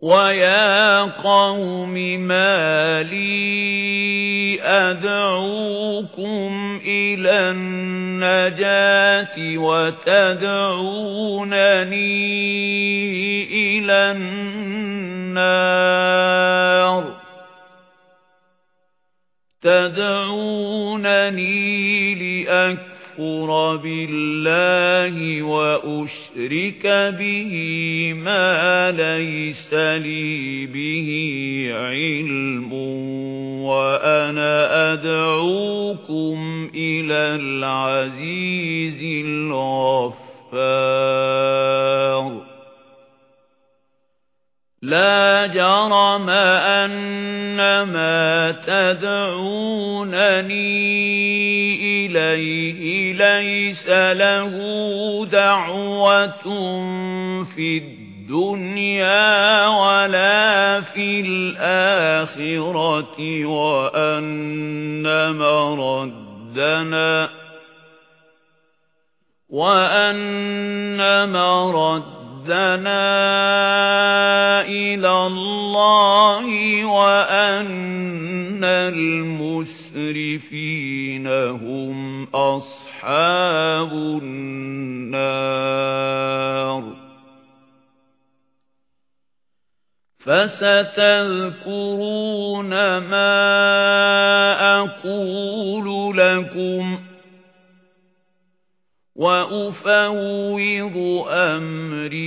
وَيَا قَوْمِ مَا لِي أَدْعُوكُمْ إِلَى النَّجَاةِ وَتَدْعُونَنِي إِلَى النَّارِ تَدْعُونَنِي لِأَكْفُرَ أَكْفُرَ بِاللَّهِ وَأُشْرِكَ بِهِ مَا لَيْسَ لِي بِهِ عِلْمٌ وَأَنَا أَدْعُوكُمْ إِلَى الْعَزِيزِ الْغَفَّارِ. لَا جَرَمَ أَنَّمَا تَدْعُونَنِي إِلَيْهِ لَيْسَ لَهُ دَعْوَةٌ فِي الدُّنْيَا وَلَا فِي الْآخِرَةِ وَأَنَّ مَرَدَّنَا وَأَنَّ مَرَدَّنَا إِلَى اللَّهِ وَأَنَّ الْمُسْرِفِينَ هُمْ أَصْحَابُ النَّارِ. فَسَتَذْكُرُونَ مَا أَقُولُ لَكُمْ وَأُفَوِّضُ أَمْرِي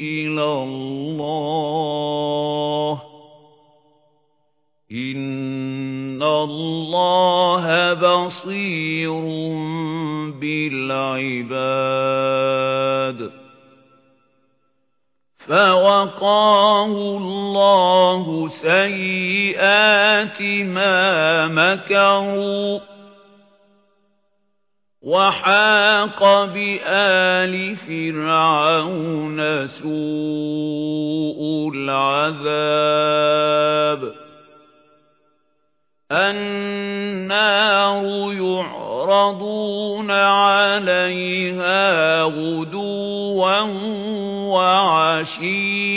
إِلَى اللَّهِ. إِنَّ اللَّهَ بَصِيرٌ بِالْعِبَادِ. فَوَقَاهُ اللَّهُ سَيِّئَاتِ مَا مَكَرُوا. وَحَاقَ بِآلِ فِرْعَوْنَ سُوءُ الْعَذَابِ. النَّارُ يُعْرَضُونَ عَلَيْهَا غُدُوًّا وَعَشِيًّا.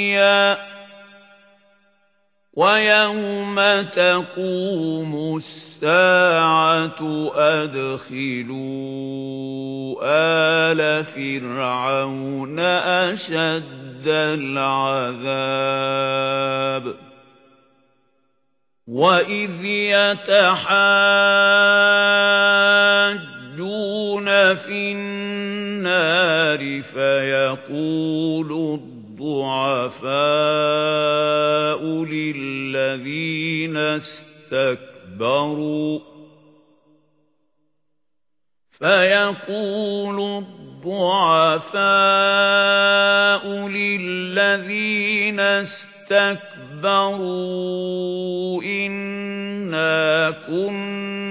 وَيَوْمَ تَقُومُ السَّاعَةُ أَدْخِلُوا آلَ فِرْعَوْنَ أَشَدَّ الْعَذَابِ وَإِذْ يَتَحَاجُّونَ فِي النَّارِ فَيَقُولُ الضُّعَفَاءُ لِلَّذِينَ اسْتَكْبَرُوا. فَيَقُولُ الضُّعَفَاءُ لِلَّذِينَ اسْتَكْبَرُوا إِنَّا كُنَّا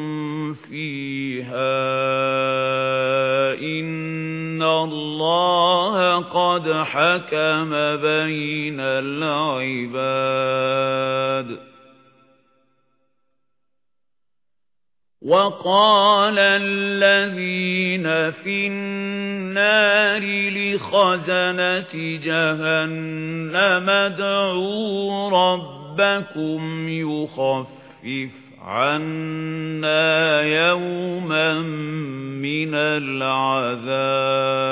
فِيهَا إِنَّ اللَّهَ قَدْ حَكَمَ بَيْنَ الْعِبَادِ وَقَالَ الَّذِينَ فِي النَّارِ لِخَزَنَةِ جَهَنَّمَ ادْعُوا رَبَّكُمْ يُخَفِّفْ عَنَّا يَوْمًا مِنَ الْعَذَابِ